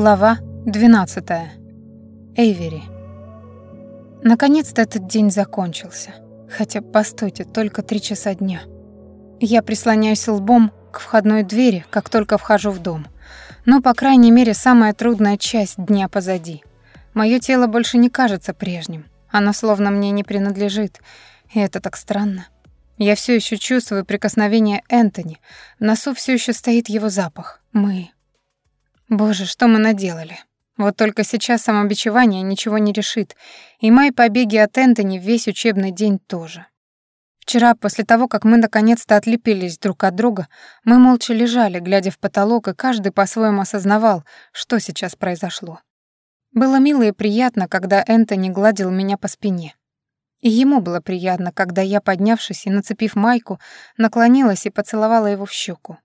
Глава 12. Эйвери. Наконец-то этот день закончился. Хотя, постойте, только три часа дня. Я прислоняюсь лбом к входной двери, как только вхожу в дом. Но, по крайней мере, самая трудная часть дня позади. Моё тело больше не кажется прежним. Оно словно мне не принадлежит. И это так странно. Я все еще чувствую прикосновение Энтони. В носу все еще стоит его запах. Мы. Боже, что мы наделали? Вот только сейчас самобичевание ничего не решит, и мои побеги от Энтони весь учебный день тоже. Вчера, после того, как мы наконец-то отлепились друг от друга, мы молча лежали, глядя в потолок, и каждый по-своему осознавал, что сейчас произошло. Было мило и приятно, когда Энтони гладил меня по спине. И ему было приятно, когда я, поднявшись и нацепив майку, наклонилась и поцеловала его в щеку.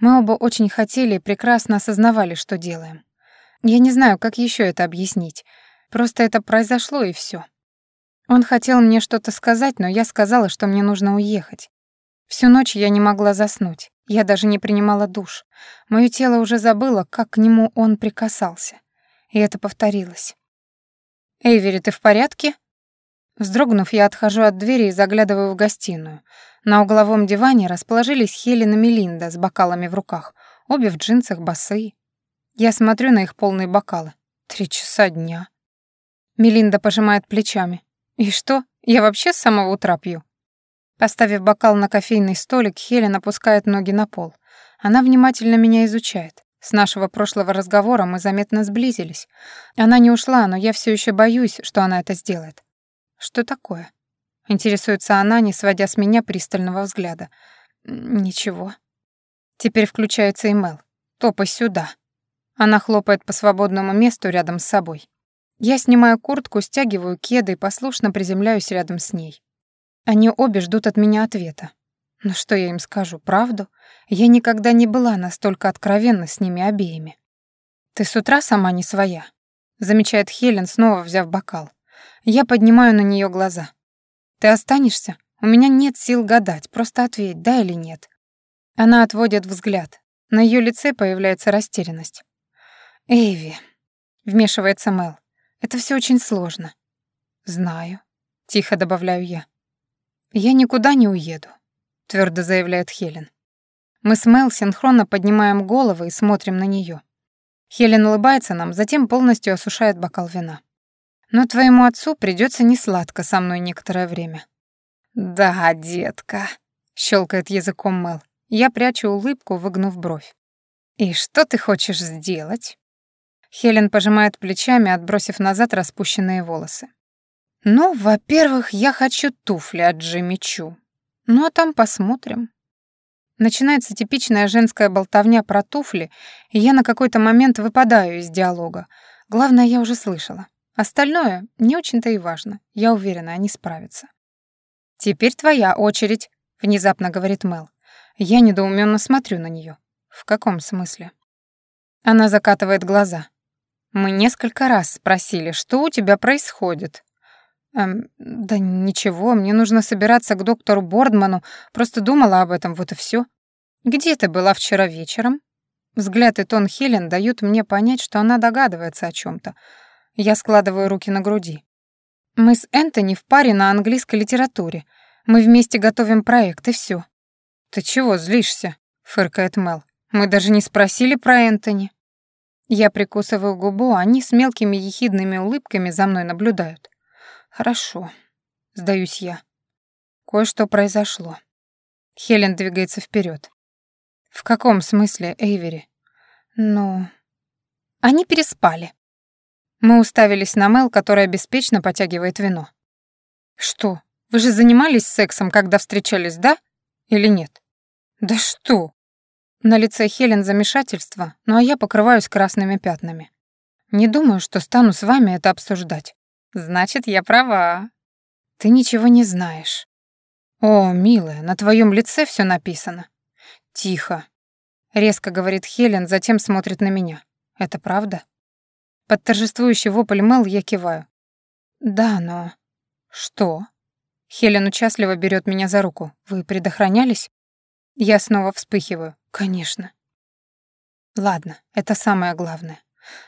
Мы оба очень хотели и прекрасно осознавали, что делаем. Я не знаю, как еще это объяснить. Просто это произошло, и все. Он хотел мне что-то сказать, но я сказала, что мне нужно уехать. Всю ночь я не могла заснуть. Я даже не принимала душ. Моё тело уже забыло, как к нему он прикасался. И это повторилось. «Эйвери, ты в порядке?» Вздрогнув, я отхожу от двери и заглядываю в гостиную. На угловом диване расположились Хелен и Мелинда с бокалами в руках, обе в джинсах, босые. Я смотрю на их полные бокалы. Три часа дня. Мелинда пожимает плечами. «И что? Я вообще с самого утра пью?» Поставив бокал на кофейный столик, Хелен опускает ноги на пол. Она внимательно меня изучает. С нашего прошлого разговора мы заметно сблизились. Она не ушла, но я все еще боюсь, что она это сделает. Что такое? Интересуется она, не сводя с меня пристального взгляда. Ничего. Теперь включается и Мел. Топай сюда. Она хлопает по свободному месту рядом с собой. Я снимаю куртку, стягиваю кеды и послушно приземляюсь рядом с ней. Они обе ждут от меня ответа. Но что я им скажу, правду? Я никогда не была настолько откровенна с ними обеими. «Ты с утра сама не своя», — замечает Хелен, снова взяв бокал. Я поднимаю на нее глаза. «Ты останешься? У меня нет сил гадать, просто ответь, да или нет». Она отводит взгляд. На ее лице появляется растерянность. «Эйви», — вмешивается Мел, — «это все очень сложно». «Знаю», — тихо добавляю я. «Я никуда не уеду», — твердо заявляет Хелен. Мы с Мел синхронно поднимаем головы и смотрим на нее. Хелен улыбается нам, затем полностью осушает бокал вина. Но твоему отцу придется несладко со мной некоторое время». «Да, детка», — щелкает языком Мел. Я прячу улыбку, выгнув бровь. «И что ты хочешь сделать?» Хелен пожимает плечами, отбросив назад распущенные волосы. «Ну, во-первых, я хочу туфли от Джимми Чу. Ну, а там посмотрим». Начинается типичная женская болтовня про туфли, и я на какой-то момент выпадаю из диалога. Главное, я уже слышала. Остальное не очень-то и важно. Я уверена, они справятся. «Теперь твоя очередь», — внезапно говорит Мел. Я недоуменно смотрю на нее. «В каком смысле?» Она закатывает глаза. «Мы несколько раз спросили, что у тебя происходит?» «Эм, да ничего, мне нужно собираться к доктору Бордману, просто думала об этом, вот и все. Где ты была вчера вечером?» Взгляд и тон Хелен дают мне понять, что она догадывается о чем то я складываю руки на груди. Мы с Энтони в паре на английской литературе. Мы вместе готовим проект, и все. «Ты чего злишься?» — фыркает Мел. «Мы даже не спросили про Энтони». Я прикусываю губу, а они с мелкими ехидными улыбками за мной наблюдают. «Хорошо», — сдаюсь я. Кое-что произошло. Хелен двигается вперед. «В каком смысле, Эйвери?» «Ну...» «Они переспали», мы уставились на Мел, которая беспечно потягивает вино. «Что, вы же занимались сексом, когда встречались, да? Или нет?» «Да что?» На лице Хелен замешательство, ну а я покрываюсь красными пятнами. «Не думаю, что стану с вами это обсуждать». «Значит, я права». «Ты ничего не знаешь». «О, милая, на твоем лице все написано». «Тихо», — резко говорит Хелен, затем смотрит на меня. «Это правда?» Под торжествующий вопль Мэл я киваю. «Да, но...» «Что?» Хелен участливо берет меня за руку. «Вы предохранялись?» Я снова вспыхиваю. «Конечно». Ладно, это самое главное.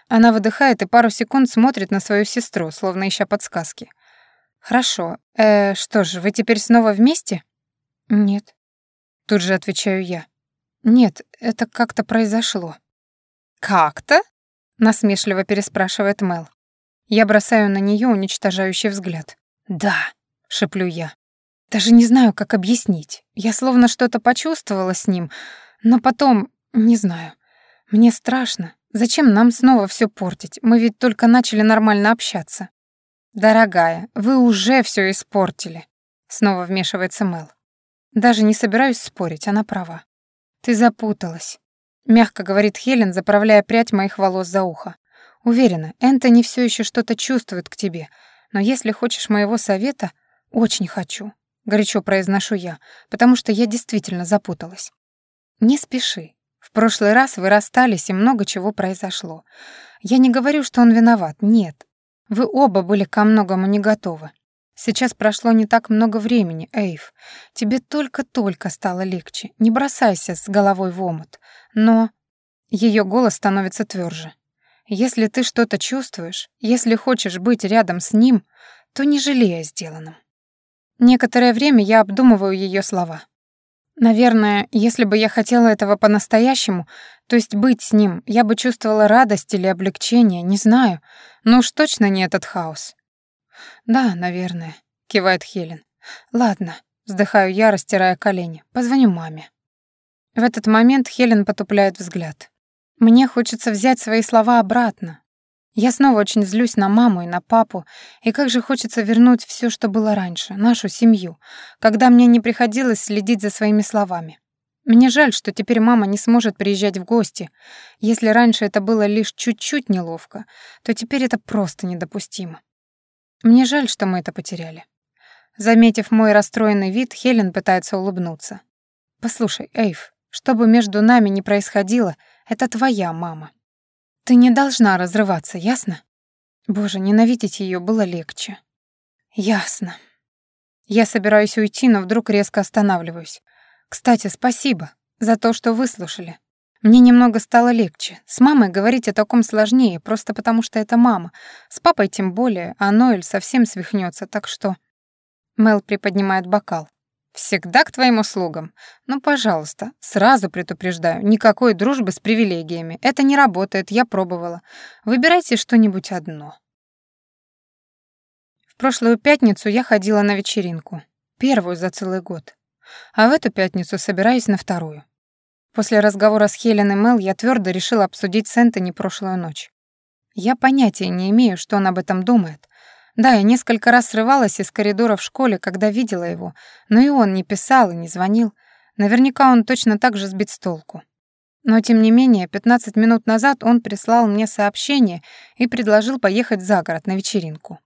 Она выдыхает и пару секунд смотрит на свою сестру, словно ища подсказки. «Хорошо. Э, что ж, вы теперь снова вместе?» «Нет». Тут же отвечаю я. «Нет, это как-то произошло». «Как-то?» — насмешливо переспрашивает Мел. Я бросаю на нее уничтожающий взгляд. «Да», — шеплю я. «Даже не знаю, как объяснить. Я словно что-то почувствовала с ним, но потом... не знаю. Мне страшно. Зачем нам снова все портить? Мы ведь только начали нормально общаться». «Дорогая, вы уже все испортили», — снова вмешивается Мел. Даже не собираюсь спорить, она права. «Ты запуталась», — мягко говорит Хелен, заправляя прядь моих волос за ухо. «Уверена, Энтони все еще что-то чувствует к тебе, но если хочешь моего совета, очень хочу», — горячо произношу я, потому что я действительно запуталась. «Не спеши. В прошлый раз вы расстались, и много чего произошло. Я не говорю, что он виноват, нет. Вы оба были ко многому не готовы. Сейчас прошло не так много времени, Эйв. Тебе только-только стало легче. Не бросайся с головой в омут. Но ее голос становится тверже. Если ты что-то чувствуешь, если хочешь быть рядом с ним, то не жалей о сделанном. Некоторое время я обдумываю ее слова. Наверное, если бы я хотела этого по-настоящему, то есть быть с ним, я бы чувствовала радость или облегчение, не знаю, но уж точно не этот хаос. «Да, наверное», — кивает Хелен. «Ладно», — вздыхаю я, растирая колени. «Позвоню маме». В этот момент Хелен потупляет взгляд. Мне хочется взять свои слова обратно. Я снова очень злюсь на маму и на папу, и как же хочется вернуть все, что было раньше, нашу семью, когда мне не приходилось следить за своими словами. Мне жаль, что теперь мама не сможет приезжать в гости. Если раньше это было лишь чуть-чуть неловко, то теперь это просто недопустимо. Мне жаль, что мы это потеряли. Заметив мой расстроенный вид, Хелен пытается улыбнуться. «Послушай, Эйв, что бы между нами ни происходило, это твоя мама. Ты не должна разрываться, ясно? Боже, ненавидеть ее было легче. Ясно. Я собираюсь уйти, но вдруг резко останавливаюсь. Кстати, спасибо за то, что выслушали. Мне немного стало легче. С мамой говорить о таком сложнее, просто потому что это мама. С папой тем более, а Ноэль совсем свихнется, так что... Мел приподнимает бокал. «Всегда к твоим услугам. Ну, пожалуйста, сразу предупреждаю, никакой дружбы с привилегиями. Это не работает, я пробовала. Выбирайте что-нибудь одно». В прошлую пятницу я ходила на вечеринку. Первую за целый год. А в эту пятницу собираюсь на вторую. После разговора с Хелен и Мел я твердо решила обсудить с Энтони прошлую ночь. Я понятия не имею, что он об этом думает. Да, я несколько раз срывалась из коридора в школе, когда видела его, но и он не писал и не звонил. Наверняка он точно так же сбит с толку. Но, тем не менее, 15 минут назад он прислал мне сообщение и предложил поехать за город на вечеринку.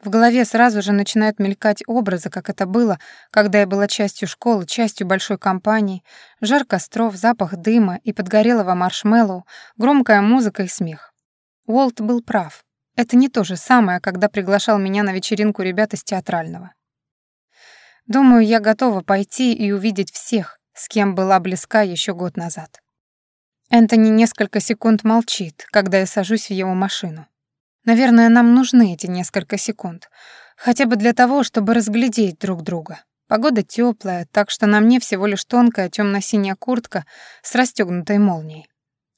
В голове сразу же начинают мелькать образы, как это было, когда я была частью школы, частью большой компании, жар костров, запах дыма и подгорелого маршмеллоу, громкая музыка и смех. Уолт был прав. Это не то же самое, когда приглашал меня на вечеринку ребят из театрального. Думаю, я готова пойти и увидеть всех, с кем была близка еще год назад. Энтони несколько секунд молчит, когда я сажусь в его машину. Наверное, нам нужны эти несколько секунд. Хотя бы для того, чтобы разглядеть друг друга. Погода теплая, так что на мне всего лишь тонкая темно-синяя куртка с расстегнутой молнией.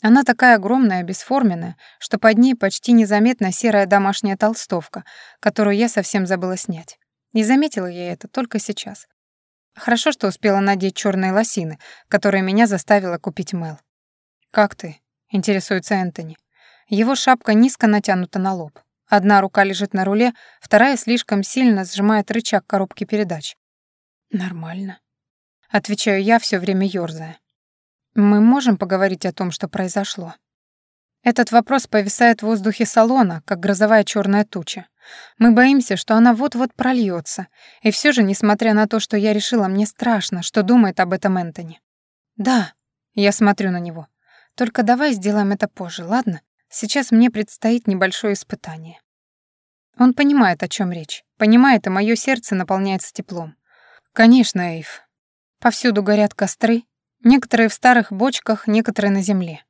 Она такая огромная, бесформенная, что под ней почти незаметна серая домашняя толстовка, которую я совсем забыла снять. Не заметила я это только сейчас. Хорошо, что успела надеть черные лосины, которые меня заставила купить Мел. «Как ты?» — интересуется Энтони. Его шапка низко натянута на лоб. Одна рука лежит на руле, вторая слишком сильно сжимает рычаг коробки передач. «Нормально», — отвечаю я, все время ёрзая. «Мы можем поговорить о том, что произошло?» Этот вопрос повисает в воздухе салона, как грозовая черная туча. Мы боимся, что она вот-вот прольется, и все же, несмотря на то, что я решила, мне страшно, что думает об этом Энтони. «Да», — я смотрю на него, — «только давай сделаем это позже, ладно? Сейчас мне предстоит небольшое испытание. Он понимает, о чем речь. Понимает, и мое сердце наполняется теплом. Конечно, Эйв. Повсюду горят костры. Некоторые в старых бочках, некоторые на земле.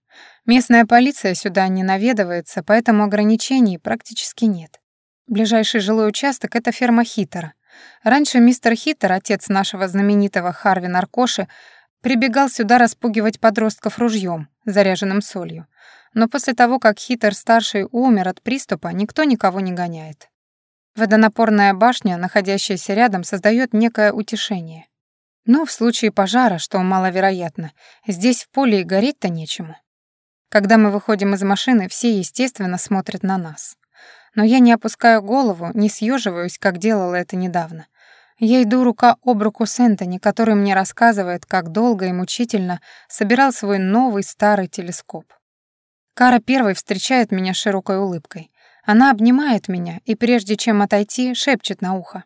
Местная полиция сюда не наведывается, поэтому ограничений практически нет. Ближайший жилой участок — это ферма Хитера. Раньше мистер Хитер, отец нашего знаменитого Харви Наркоши, прибегал сюда распугивать подростков ружьем, заряженным солью. Но после того, как Хитер-старший умер от приступа, никто никого не гоняет. Водонапорная башня, находящаяся рядом, создает некое утешение. Но в случае пожара, что маловероятно, здесь в поле и гореть-то нечему. Когда мы выходим из машины, все, естественно, смотрят на нас. Но я не опускаю голову, не съеживаюсь, как делала это недавно. Я иду рука об руку с Энтони, который мне рассказывает, как долго и мучительно собирал свой новый старый телескоп. Кара первой встречает меня широкой улыбкой. Она обнимает меня и, прежде чем отойти, шепчет на ухо.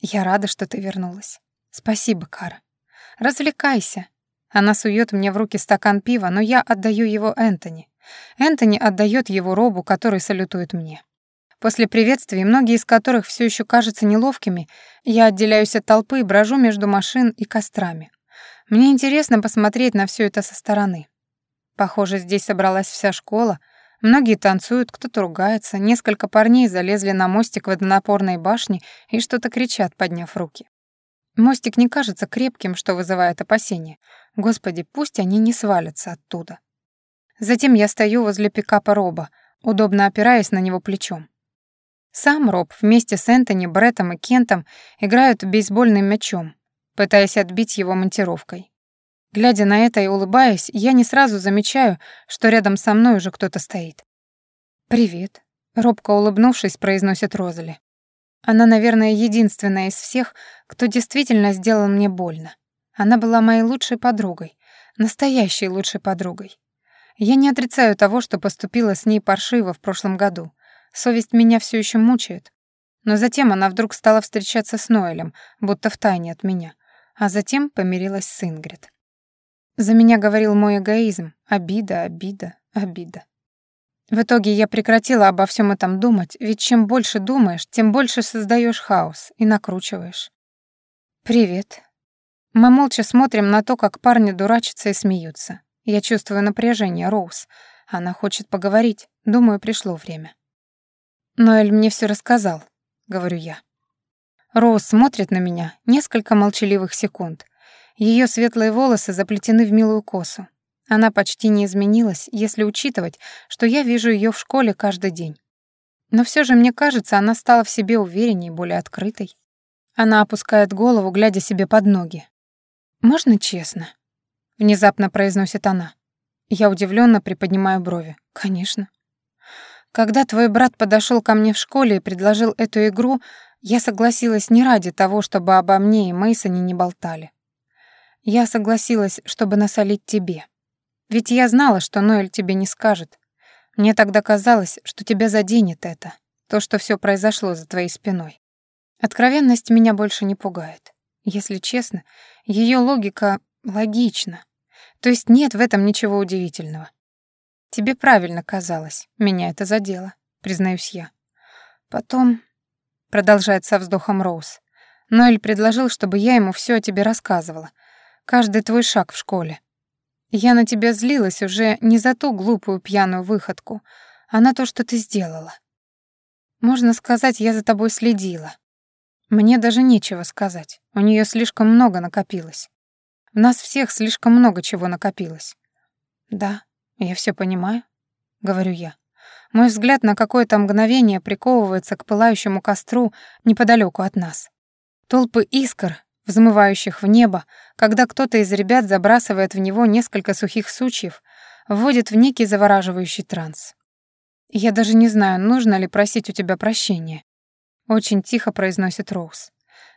«Я рада, что ты вернулась. Спасибо, Кара. Развлекайся. Она сует мне в руки стакан пива, но я отдаю его Энтони. Энтони отдает его Робу, который салютует мне. После приветствий, многие из которых все еще кажутся неловкими, я отделяюсь от толпы и брожу между машин и кострами. Мне интересно посмотреть на все это со стороны. Похоже, здесь собралась вся школа. Многие танцуют, кто-то ругается. Несколько парней залезли на мостик водонапорной башни и что-то кричат, подняв руки. Мостик не кажется крепким, что вызывает опасения. Господи, пусть они не свалятся оттуда. Затем я стою возле пикапа Роба, удобно опираясь на него плечом. Сам Роб вместе с Энтони, Бреттом и Кентом играют бейсбольным мячом, пытаясь отбить его монтировкой. Глядя на это и улыбаясь, я не сразу замечаю, что рядом со мной уже кто-то стоит. «Привет», — робко улыбнувшись, произносит Розали. Она, наверное, единственная из всех, кто действительно сделал мне больно. Она была моей лучшей подругой, настоящей лучшей подругой. Я не отрицаю того, что поступила с ней паршиво в прошлом году. Совесть меня все еще мучает. Но затем она вдруг стала встречаться с Ноэлем, будто втайне от меня, а затем помирилась с Ингрид. За меня говорил мой эгоизм. Обида, обида, обида. В итоге я прекратила обо всем этом думать, ведь чем больше думаешь, тем больше создаешь хаос и накручиваешь. «Привет». Мы молча смотрим на то, как парни дурачатся и смеются. Я чувствую напряжение, Роуз. Она хочет поговорить. Думаю, пришло время. «Ноэль мне все рассказал», — говорю я. Роуз смотрит на меня несколько молчаливых секунд. Ее светлые волосы заплетены в милую косу. Она почти не изменилась, если учитывать, что я вижу ее в школе каждый день. Но все же мне кажется, она стала в себе увереннее и более открытой. Она опускает голову, глядя себе под ноги. «Можно честно?» — внезапно произносит она. Я удивленно приподнимаю брови. «Конечно». Когда твой брат подошел ко мне в школе и предложил эту игру, я согласилась не ради того, чтобы обо мне и Мейсоне не болтали. Я согласилась, чтобы насолить тебе. Ведь я знала, что Ноэль тебе не скажет. Мне тогда казалось, что тебя заденет это, то, что все произошло за твоей спиной. Откровенность меня больше не пугает. Если честно, ее логика логична. То есть нет в этом ничего удивительного. Тебе правильно казалось, меня это задело, признаюсь я. Потом, продолжает со вздохом Роуз, Ноэль предложил, чтобы я ему все о тебе рассказывала. Каждый твой шаг в школе. Я на тебя злилась уже не за ту глупую пьяную выходку, а на то, что ты сделала. Можно сказать, я за тобой следила. Мне даже нечего сказать. У нее слишком много накопилось. В нас всех слишком много чего накопилось. Да, я все понимаю, говорю я. Мой взгляд на какое-то мгновение приковывается к пылающему костру неподалеку от нас. Толпы искр взмывающих в небо, когда кто-то из ребят забрасывает в него несколько сухих сучьев, вводит в некий завораживающий транс. «Я даже не знаю, нужно ли просить у тебя прощения», — очень тихо произносит Роуз.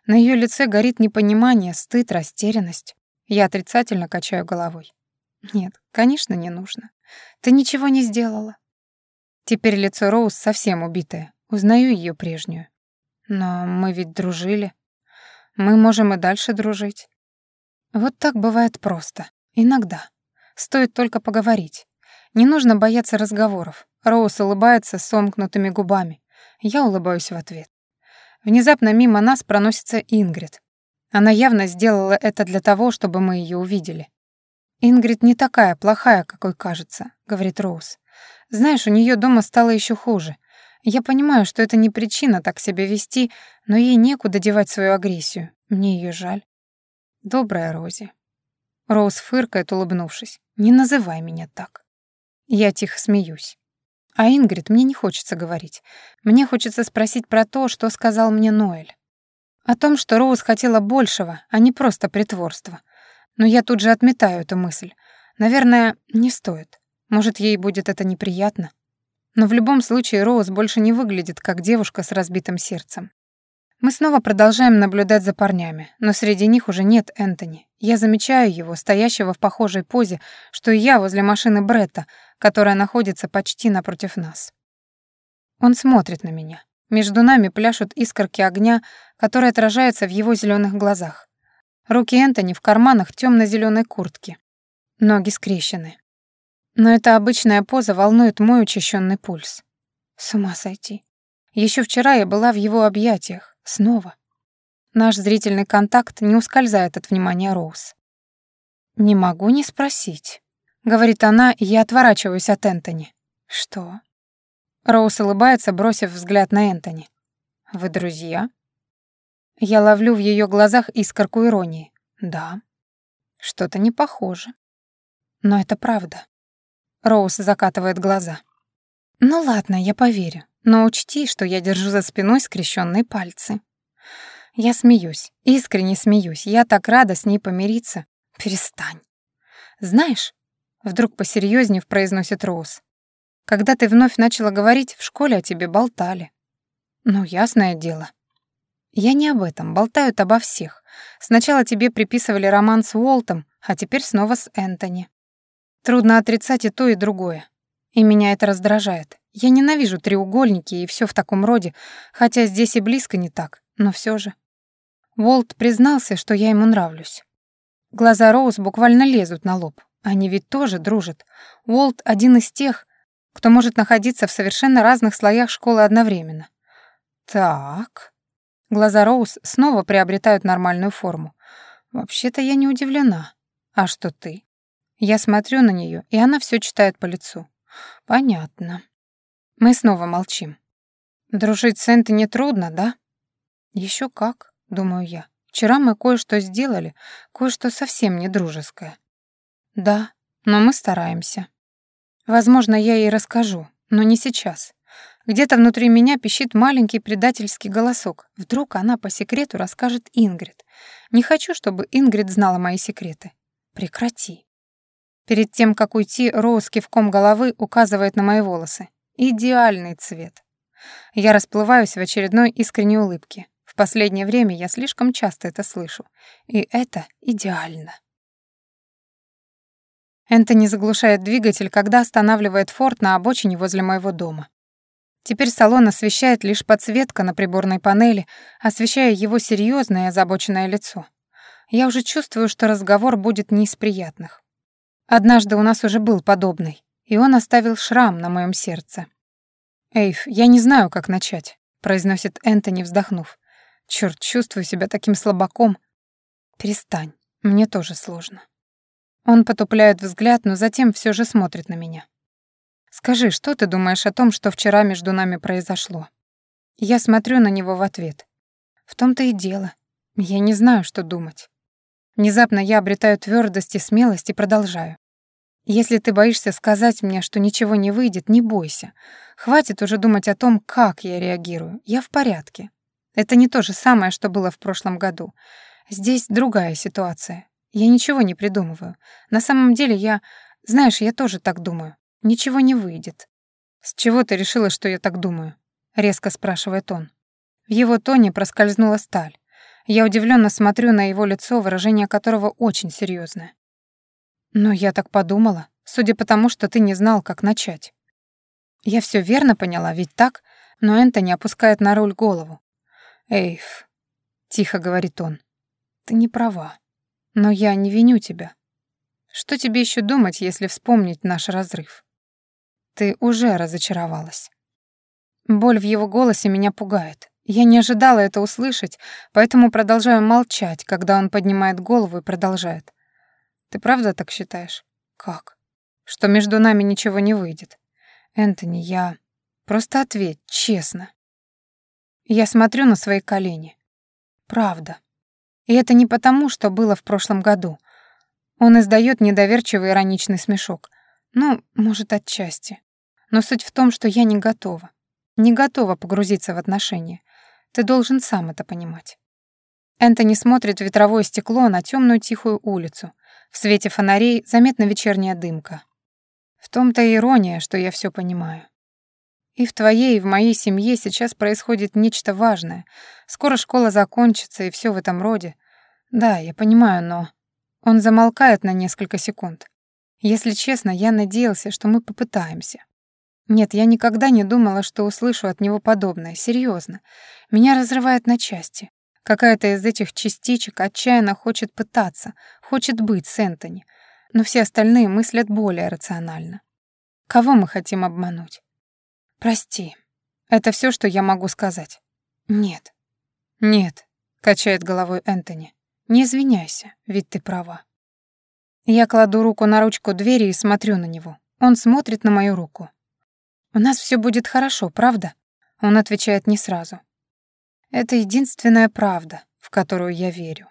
На ее лице горит непонимание, стыд, растерянность. Я отрицательно качаю головой. «Нет, конечно, не нужно. Ты ничего не сделала». Теперь лицо Роуз совсем убитое. Узнаю ее прежнюю. «Но мы ведь дружили», мы можем и дальше дружить. Вот так бывает просто. Иногда. Стоит только поговорить. Не нужно бояться разговоров. Роуз улыбается сомкнутыми губами. Я улыбаюсь в ответ. Внезапно мимо нас проносится Ингрид. Она явно сделала это для того, чтобы мы ее увидели. Ингрид не такая плохая, какой кажется. — говорит Роуз. «Знаешь, у нее дома стало еще хуже. Я понимаю, что это не причина так себя вести, но ей некуда девать свою агрессию. Мне ее жаль». «Добрая Рози». Роуз фыркает, улыбнувшись. «Не называй меня так». Я тихо смеюсь. А Ингрид мне не хочется говорить. Мне хочется спросить про то, что сказал мне Ноэль. О том, что Роуз хотела большего, а не просто притворства. Но я тут же отметаю эту мысль. Наверное, не стоит. Может, ей будет это неприятно. Но в любом случае Роуз больше не выглядит как девушка с разбитым сердцем. Мы снова продолжаем наблюдать за парнями, но среди них уже нет Энтони. Я замечаю его, стоящего в похожей позе, что и я возле машины Бретта, которая находится почти напротив нас. Он смотрит на меня. Между нами пляшут искорки огня, которые отражаются в его зеленых глазах. Руки Энтони в карманах темно зеленой куртки. Ноги скрещены. Но эта обычная поза волнует мой учащенный пульс. С ума сойти. Еще вчера я была в его объятиях. Снова. Наш зрительный контакт не ускользает от внимания Роуз. «Не могу не спросить», — говорит она, и я отворачиваюсь от Энтони. «Что?» Роуз улыбается, бросив взгляд на Энтони. «Вы друзья?» Я ловлю в ее глазах искорку иронии. «Да». «Что-то не похоже». «Но это правда». Роуз закатывает глаза. «Ну ладно, я поверю, но учти, что я держу за спиной скрещенные пальцы». Я смеюсь, искренне смеюсь. Я так рада с ней помириться. Перестань. Знаешь, вдруг посерьезнее произносит Роуз. Когда ты вновь начала говорить, в школе о тебе болтали. Ну, ясное дело. Я не об этом, болтают обо всех. Сначала тебе приписывали роман с Уолтом, а теперь снова с Энтони. Трудно отрицать и то, и другое. И меня это раздражает. Я ненавижу треугольники и все в таком роде, хотя здесь и близко не так, но все же. Волт признался, что я ему нравлюсь. Глаза Роуз буквально лезут на лоб. Они ведь тоже дружат. Уолт один из тех, кто может находиться в совершенно разных слоях школы одновременно. Так. Глаза Роуз снова приобретают нормальную форму. Вообще-то я не удивлена. А что ты? Я смотрю на нее, и она все читает по лицу. Понятно. Мы снова молчим. Дружить с Энтони трудно, да? Еще как думаю я. Вчера мы кое-что сделали, кое-что совсем не дружеское. Да, но мы стараемся. Возможно, я ей расскажу, но не сейчас. Где-то внутри меня пищит маленький предательский голосок. Вдруг она по секрету расскажет Ингрид. Не хочу, чтобы Ингрид знала мои секреты. Прекрати. Перед тем, как уйти, Роуз кивком головы указывает на мои волосы. Идеальный цвет. Я расплываюсь в очередной искренней улыбке. В последнее время я слишком часто это слышу. И это идеально. Энтони заглушает двигатель, когда останавливает форт на обочине возле моего дома. Теперь салон освещает лишь подсветка на приборной панели, освещая его серьезное и озабоченное лицо. Я уже чувствую, что разговор будет не из приятных. Однажды у нас уже был подобный, и он оставил шрам на моем сердце. «Эйв, я не знаю, как начать», — произносит Энтони, вздохнув. Черт, чувствую себя таким слабаком. Перестань, мне тоже сложно. Он потупляет взгляд, но затем все же смотрит на меня. Скажи, что ты думаешь о том, что вчера между нами произошло? Я смотрю на него в ответ. В том-то и дело. Я не знаю, что думать. Внезапно я обретаю твердость и смелость и продолжаю. Если ты боишься сказать мне, что ничего не выйдет, не бойся. Хватит уже думать о том, как я реагирую. Я в порядке. Это не то же самое, что было в прошлом году. Здесь другая ситуация. Я ничего не придумываю. На самом деле я... Знаешь, я тоже так думаю. Ничего не выйдет. «С чего ты решила, что я так думаю?» — резко спрашивает он. В его тоне проскользнула сталь. Я удивленно смотрю на его лицо, выражение которого очень серьезное. «Но я так подумала, судя по тому, что ты не знал, как начать». Я все верно поняла, ведь так? Но Энтони опускает на руль голову. «Эйв», — тихо говорит он, — «ты не права. Но я не виню тебя. Что тебе еще думать, если вспомнить наш разрыв? Ты уже разочаровалась». Боль в его голосе меня пугает. Я не ожидала это услышать, поэтому продолжаю молчать, когда он поднимает голову и продолжает. «Ты правда так считаешь?» «Как?» что между нами ничего не выйдет. Энтони, я... Просто ответь, честно. Я смотрю на свои колени. Правда. И это не потому, что было в прошлом году. Он издает недоверчивый ироничный смешок. Ну, может, отчасти. Но суть в том, что я не готова. Не готова погрузиться в отношения. Ты должен сам это понимать. Энтони смотрит в ветровое стекло на темную тихую улицу. В свете фонарей заметна вечерняя дымка. В том-то и ирония, что я все понимаю. И в твоей, и в моей семье сейчас происходит нечто важное. Скоро школа закончится, и все в этом роде. Да, я понимаю, но... Он замолкает на несколько секунд. Если честно, я надеялся, что мы попытаемся. Нет, я никогда не думала, что услышу от него подобное. Серьезно, Меня разрывает на части. Какая-то из этих частичек отчаянно хочет пытаться, хочет быть с Энтони. Но все остальные мыслят более рационально. Кого мы хотим обмануть? Прости. Это все, что я могу сказать. Нет. Нет, качает головой Энтони. Не извиняйся, ведь ты права. Я кладу руку на ручку двери и смотрю на него. Он смотрит на мою руку. «У нас все будет хорошо, правда?» Он отвечает не сразу. «Это единственная правда, в которую я верю».